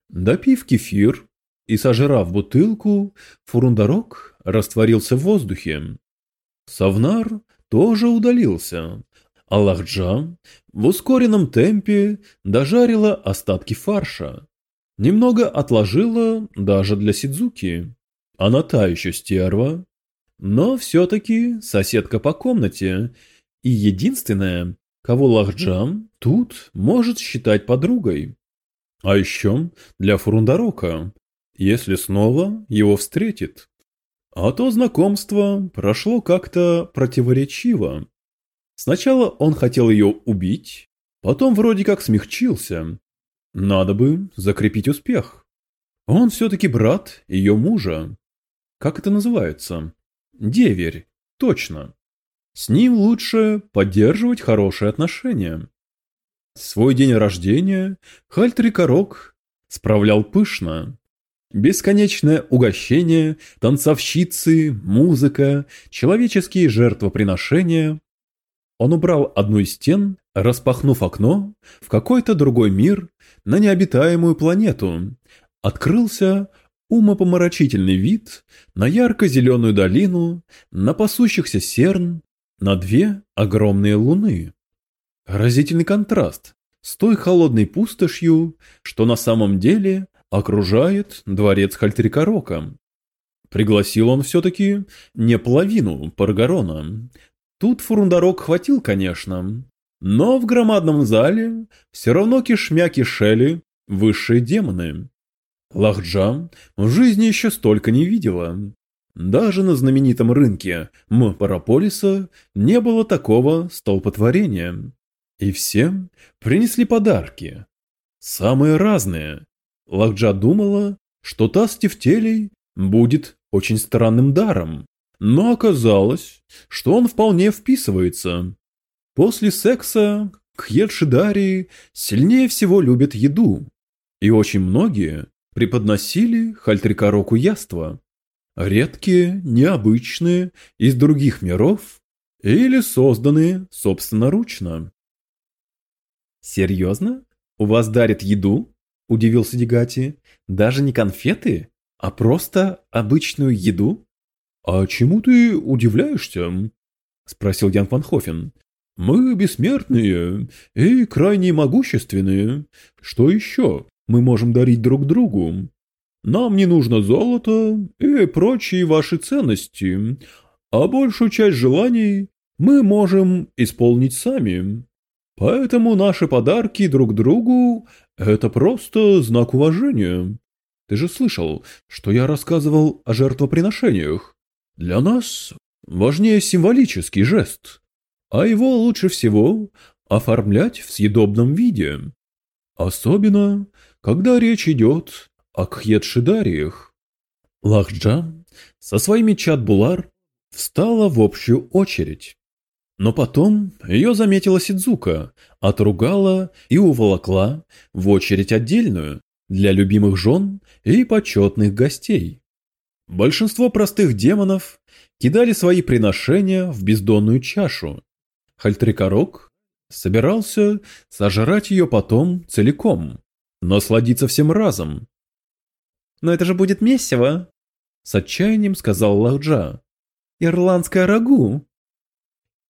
Speaker 1: Допив кефир и сожрав бутылку, фурундарок растворился в воздухе. Савнар тоже удалился, а Лахджа в ускоренном темпе дожарила остатки фарша. Немного отложила даже для Сидзуки. Она та еще стерва, но все-таки соседка по комнате и единственная, кого Лахджам тут может считать подругой. А еще для Фурундарока, если снова его встретит. А то знакомство прошло как-то противоречиво. Сначала он хотел ее убить, потом вроде как смягчился. Надо бы закрепить успех. Он все-таки брат ее мужа. Как это называется? Деверь. Точно. С ним лучше поддерживать хорошие отношения. Свой день рождения Хальтрикорок справлял пышно. Бесконечное угощение, танцовщицы, музыка, человеческие жертвоприношения. Он убрал одну из стен, распахнув окно в какой-то другой мир на необитаемую планету. Открылся умопомрачительный вид на ярко-зеленую долину, на пасущихся серн, на две огромные луны. Разительный контраст с той холодной пустошью, что на самом деле окружает дворец Хальтрикорока. Пригласил он все-таки не половину Паргарона. Тут фурундарок хватил, конечно, но в громадном зале все равно кишмя кишели высшие демоны. Лахджа в жизни еще столько не видела. Даже на знаменитом рынке М-Параполиса не было такого столпотворения. И всем принесли подарки. Самые разные, Лакджа думала, что та с тефтелей будет очень странным даром, но оказалось, что он вполне вписывается. После секса Кхьедшидарии сильнее всего любят еду, и очень многие преподносили Хальтрикароку яства. Редкие, необычные, из других миров или созданные собственноручно.
Speaker 2: «Серьезно? У вас дарят еду?» – удивился Дегати. «Даже не конфеты, а просто обычную еду?»
Speaker 1: «А чему ты удивляешься?» – спросил Ян Ван Хофен. «Мы бессмертные и крайне могущественные. Что еще мы можем дарить друг другу? Нам не нужно золото и прочие ваши ценности, а большую часть желаний мы можем исполнить сами. Поэтому наши подарки друг другу это просто знак уважения. Ты же слышал, что я рассказывал о жертвоприношениях. Для нас важнее символический жест, а его лучше всего оформлять в съедобном виде. Особенно, когда речь идет о кхьедшидариях. Лахджа со своими чат-булар встала в общую очередь. Но потом ее заметила Сидзука, отругала и уволокла в очередь отдельную для любимых жен и почетных гостей. Большинство простых демонов кидали свои приношения в бездонную чашу. Хальтрикорок собирался сожрать ее потом целиком, насладиться всем разом.
Speaker 2: «Но это же будет месиво!» — с отчаянием сказал Лахджа. «Ирландское рагу!»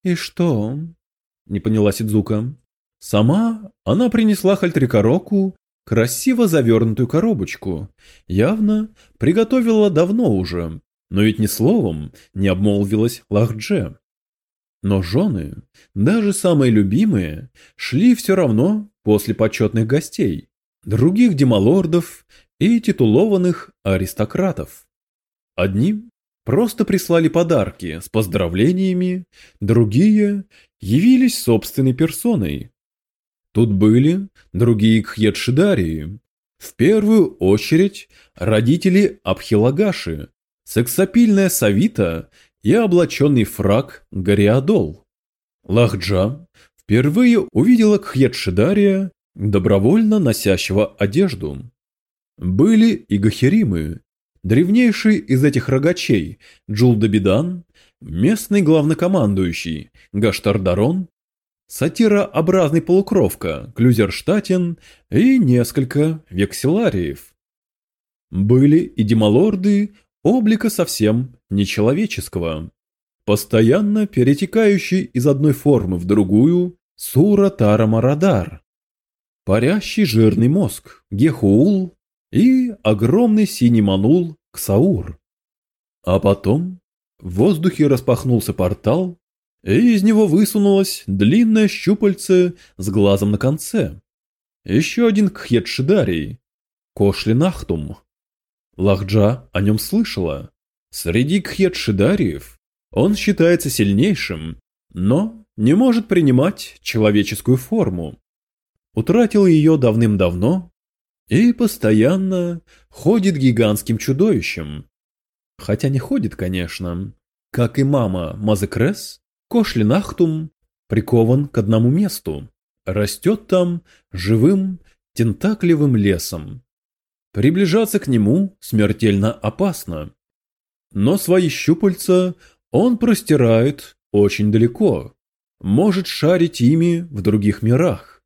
Speaker 3: «И что?» – не поняла Сидзука. Сама она принесла Хальтрикороку красиво завернутую коробочку. Явно приготовила давно уже, но ведь ни словом не обмолвилась Лахдже. Но жены, даже самые любимые, шли все равно после почетных гостей, других демалордов и титулованных аристократов. Одним Просто прислали подарки с поздравлениями, другие явились собственной персоной.
Speaker 1: Тут были другие кхьедшидарии. В первую очередь родители Абхилагаши, сексапильная Савита и облаченный фраг Гориадол. Лахджа впервые увидела Кхьедшидария, добровольно носящего одежду. Были и Гахеримы, древнейший из этих рогачей Джулдабидан, местный главнокомандующий Гаштардарон, сатирообразный полукровка Клюзерштатен и несколько векселариев. Были и демалорды облика совсем нечеловеческого, постоянно перетекающий из одной формы в другую Сура Тарамарадар, парящий жирный мозг Гехуул и огромный синий манул Ксаур. А потом в воздухе распахнулся портал, и из него высунулось длинное щупальце с глазом на конце. Еще один кхедшидарий, Кошлинахтум. Лахджа о нем слышала. Среди кхедшидариев он считается сильнейшим, но не может принимать человеческую форму. Утратил ее давным-давно и постоянно ходит гигантским чудовищем. Хотя не ходит, конечно. Как и мама Мазекрес, Кошлинахтум прикован к одному месту. Растет там живым тентакливым лесом. Приближаться к нему смертельно опасно. Но свои щупальца он простирает очень далеко. Может шарить ими в других мирах.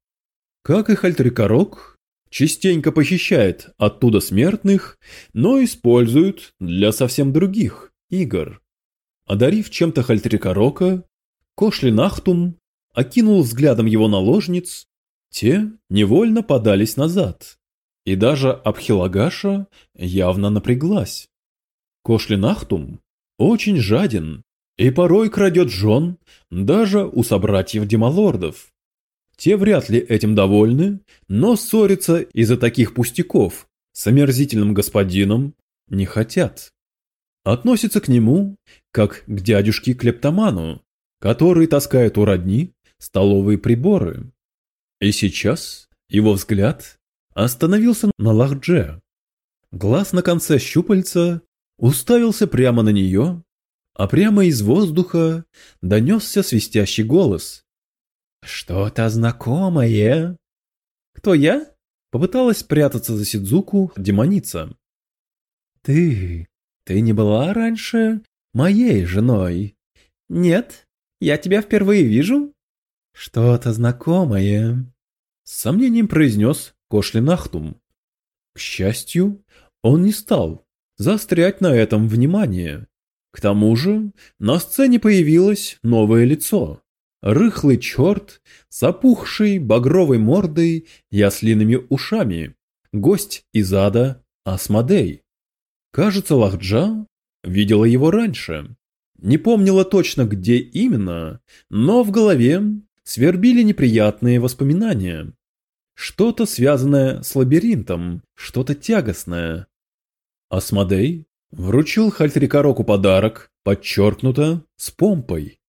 Speaker 1: Как и Хальтрикорок, частенько похищает оттуда смертных, но использует для совсем других игр. Одарив чем-то Хальтрикорока, Кошлинахтум окинул взглядом его наложниц, те невольно подались назад, и даже Абхилагаша явно напряглась. Кошлинахтум очень жаден и порой крадет жен даже у собратьев демалордов. Те вряд ли этим довольны, но ссориться из-за таких пустяков с омерзительным господином не хотят. Относятся к нему, как к дядюшке-клептоману, который таскает у родни столовые приборы. И сейчас его взгляд остановился на Лахдже. Глаз на конце щупальца уставился прямо на нее, а прямо из воздуха донесся свистящий голос, «Что-то знакомое». «Кто я?» Попыталась спрятаться за Сидзуку демоница. «Ты... ты не была раньше моей женой?» «Нет, я тебя впервые вижу». «Что-то знакомое», — с сомнением произнес Кошлинахтум. К счастью, он не стал заострять на этом внимание. К тому же на сцене появилось новое лицо. Рыхлый черт с опухшей багровой мордой и ослиными ушами. Гость из ада Асмодей. Кажется, Лахджа видела его раньше. Не помнила точно, где именно, но в голове свербили неприятные воспоминания. Что-то связанное с лабиринтом, что-то тягостное. Асмодей вручил Хальтрикороку подарок, подчеркнуто, с помпой.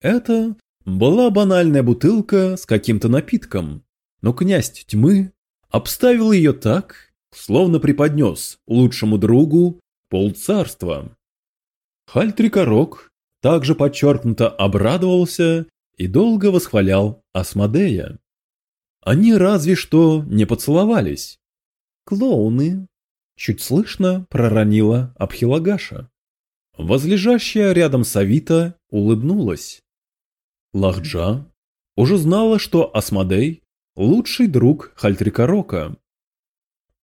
Speaker 1: Это была банальная бутылка с каким-то напитком, но князь тьмы обставил ее так, словно преподнес лучшему другу полцарства. Хальтрикорок также подчеркнуто обрадовался и долго восхвалял Асмодея. Они разве что не поцеловались. Клоуны. Чуть слышно проронила Абхилагаша. Возлежащая рядом Савита улыбнулась. Лахджа уже знала, что Асмодей – лучший друг Хальтрикорока.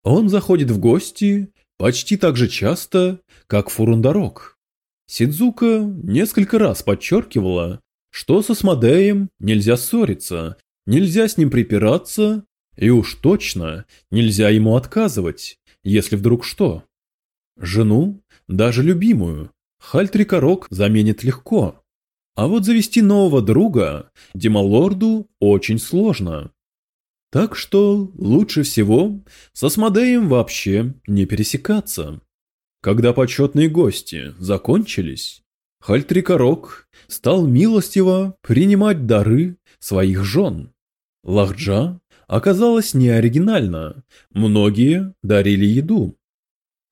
Speaker 1: Он заходит в гости почти так же часто, как Фурундарок. Сидзука несколько раз подчеркивала, что с Асмодеем нельзя ссориться, нельзя с ним припираться, и уж точно нельзя ему отказывать, если вдруг что. Жену, даже любимую, Хальтрикорок заменит легко. А вот завести нового друга Демалорду очень сложно. Так что лучше всего со Смодеем вообще не пересекаться. Когда почетные гости закончились, Хальтрикорок стал милостиво принимать дары своих жен. Лахджа оказалась не оригинальна, многие дарили еду.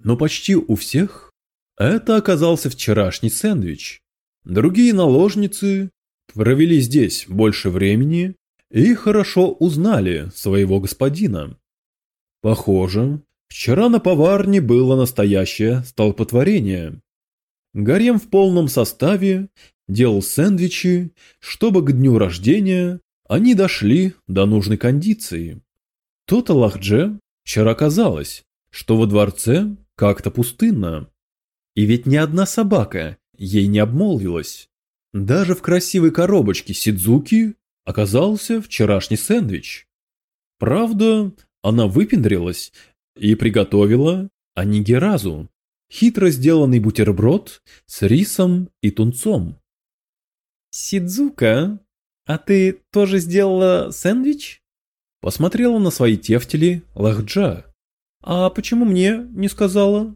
Speaker 1: Но почти у всех это оказался вчерашний сэндвич. Другие наложницы провели здесь больше времени и хорошо узнали своего господина. Похоже, вчера на поварне было настоящее столпотворение. Гарем в полном составе делал сэндвичи, чтобы к дню рождения они дошли до нужной кондиции. То-то вчера казалось, что во дворце как-то пустынно. И ведь ни одна собака ей не обмолвилась. Даже в красивой коробочке Сидзуки оказался вчерашний сэндвич. Правда, она выпендрилась и приготовила анигеразу, хитро сделанный бутерброд с рисом и тунцом.
Speaker 2: «Сидзука, а ты тоже сделала сэндвич?»
Speaker 1: Посмотрела на свои тефтели Лахджа. «А почему мне не сказала?»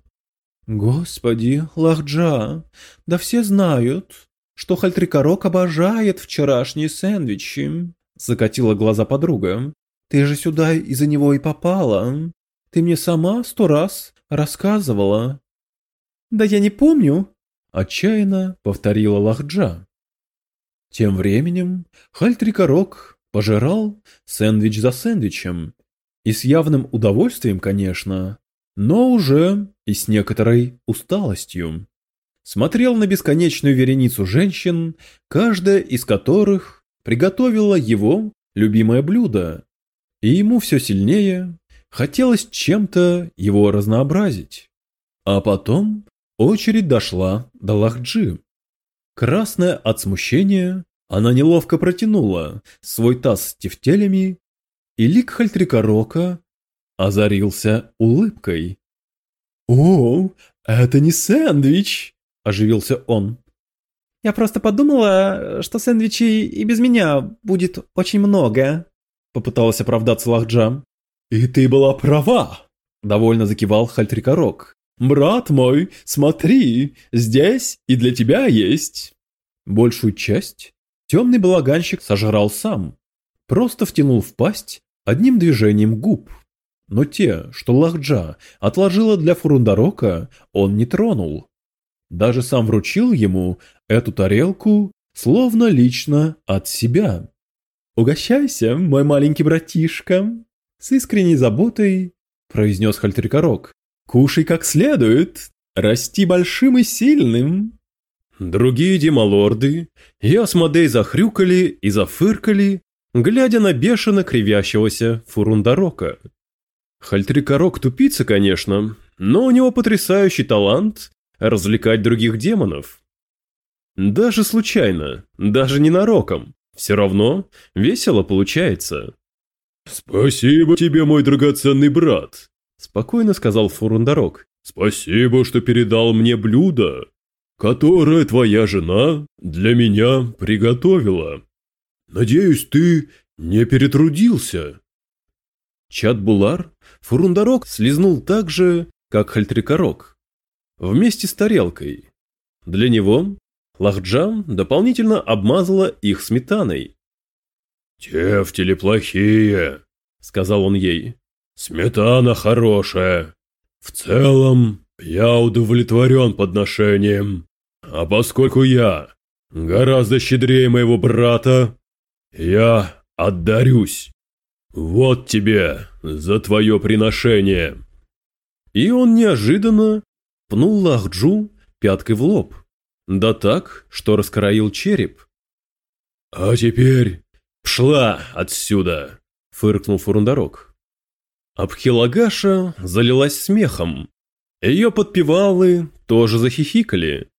Speaker 1: «Господи, Лахджа, да все знают, что Хальтрикорок обожает вчерашние сэндвичи», закатила глаза подруга. «Ты же сюда из-за него и попала. Ты мне сама сто раз рассказывала».
Speaker 2: «Да я не помню»,
Speaker 1: отчаянно повторила Лахджа. Тем временем Хальтрикорок пожирал сэндвич за сэндвичем, и с явным удовольствием, конечно, но уже и с некоторой усталостью. Смотрел на бесконечную вереницу женщин, каждая из которых приготовила его любимое блюдо, и ему все сильнее хотелось чем-то его разнообразить. А потом очередь дошла до Лахджи. Красная от смущения, она неловко протянула свой таз с тефтелями, и лик Хальтрикорока озарился улыбкой. «О, это не сэндвич!» – оживился он.
Speaker 2: «Я просто подумала, что сэндвичей и без меня будет очень много», – попыталась оправдаться Лахджа.
Speaker 1: «И ты была права!» – довольно закивал Хальтрикорок. «Брат мой, смотри, здесь и для тебя есть». Большую часть темный балаганщик сожрал сам. Просто втянул в пасть одним движением губ. Но те, что Лахджа отложила для Фурундарока, он не тронул. Даже сам вручил ему эту тарелку, словно лично от себя. «Угощайся, мой маленький братишка!» С искренней заботой произнес Хальтрикорок. Кушай как следует, расти большим и сильным. Другие демалорды и Асмодей захрюкали и зафыркали, глядя на бешено кривящегося Фурундарока. Хальтрикорок тупица, конечно, но у него потрясающий талант развлекать других демонов. Даже случайно, даже ненароком, все равно весело получается. «Спасибо тебе, мой драгоценный брат», Спокойно сказал Фурундарок. «Спасибо, что передал мне блюдо, которое твоя жена для меня приготовила. Надеюсь, ты не перетрудился». Чат-Булар Фурундарок слезнул так же, как Хальтрикорок, вместе с тарелкой. Для него Лахджам дополнительно обмазала их сметаной. «Тефтели плохие», — сказал он ей. Сметана хорошая. В целом, я удовлетворен подношением. А поскольку я гораздо щедрее моего брата, я отдарюсь. Вот тебе за твое приношение. И он неожиданно пнул Лахджу пяткой в лоб. Да так, что раскроил череп. «А теперь пшла отсюда!» – фыркнул Фурундарок. Абхилагаша залилась смехом. Ее подпевалы тоже захихикали.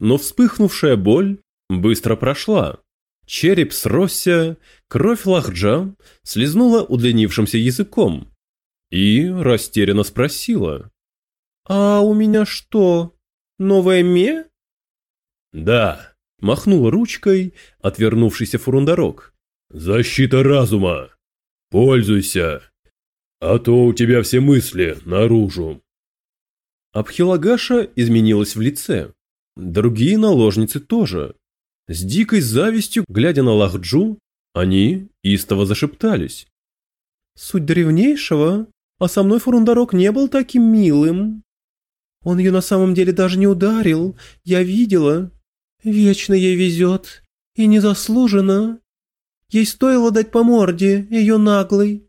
Speaker 1: Но вспыхнувшая боль быстро прошла. Череп сросся, кровь лахджа слезнула удлинившимся языком. И растерянно спросила. «А у меня что, новое ме?» «Да», — махнул ручкой отвернувшийся фурундарок. «Защита разума! Пользуйся!» А то у тебя все мысли наружу. Абхилагаша изменилась в лице. Другие наложницы тоже. С дикой завистью, глядя на Лахджу, Они истово зашептались.
Speaker 3: «Суть древнейшего? А со мной Фурундарок не был таким милым. Он ее на самом деле даже не ударил, я видела. Вечно ей везет. И незаслуженно. Ей стоило дать по морде, ее наглой.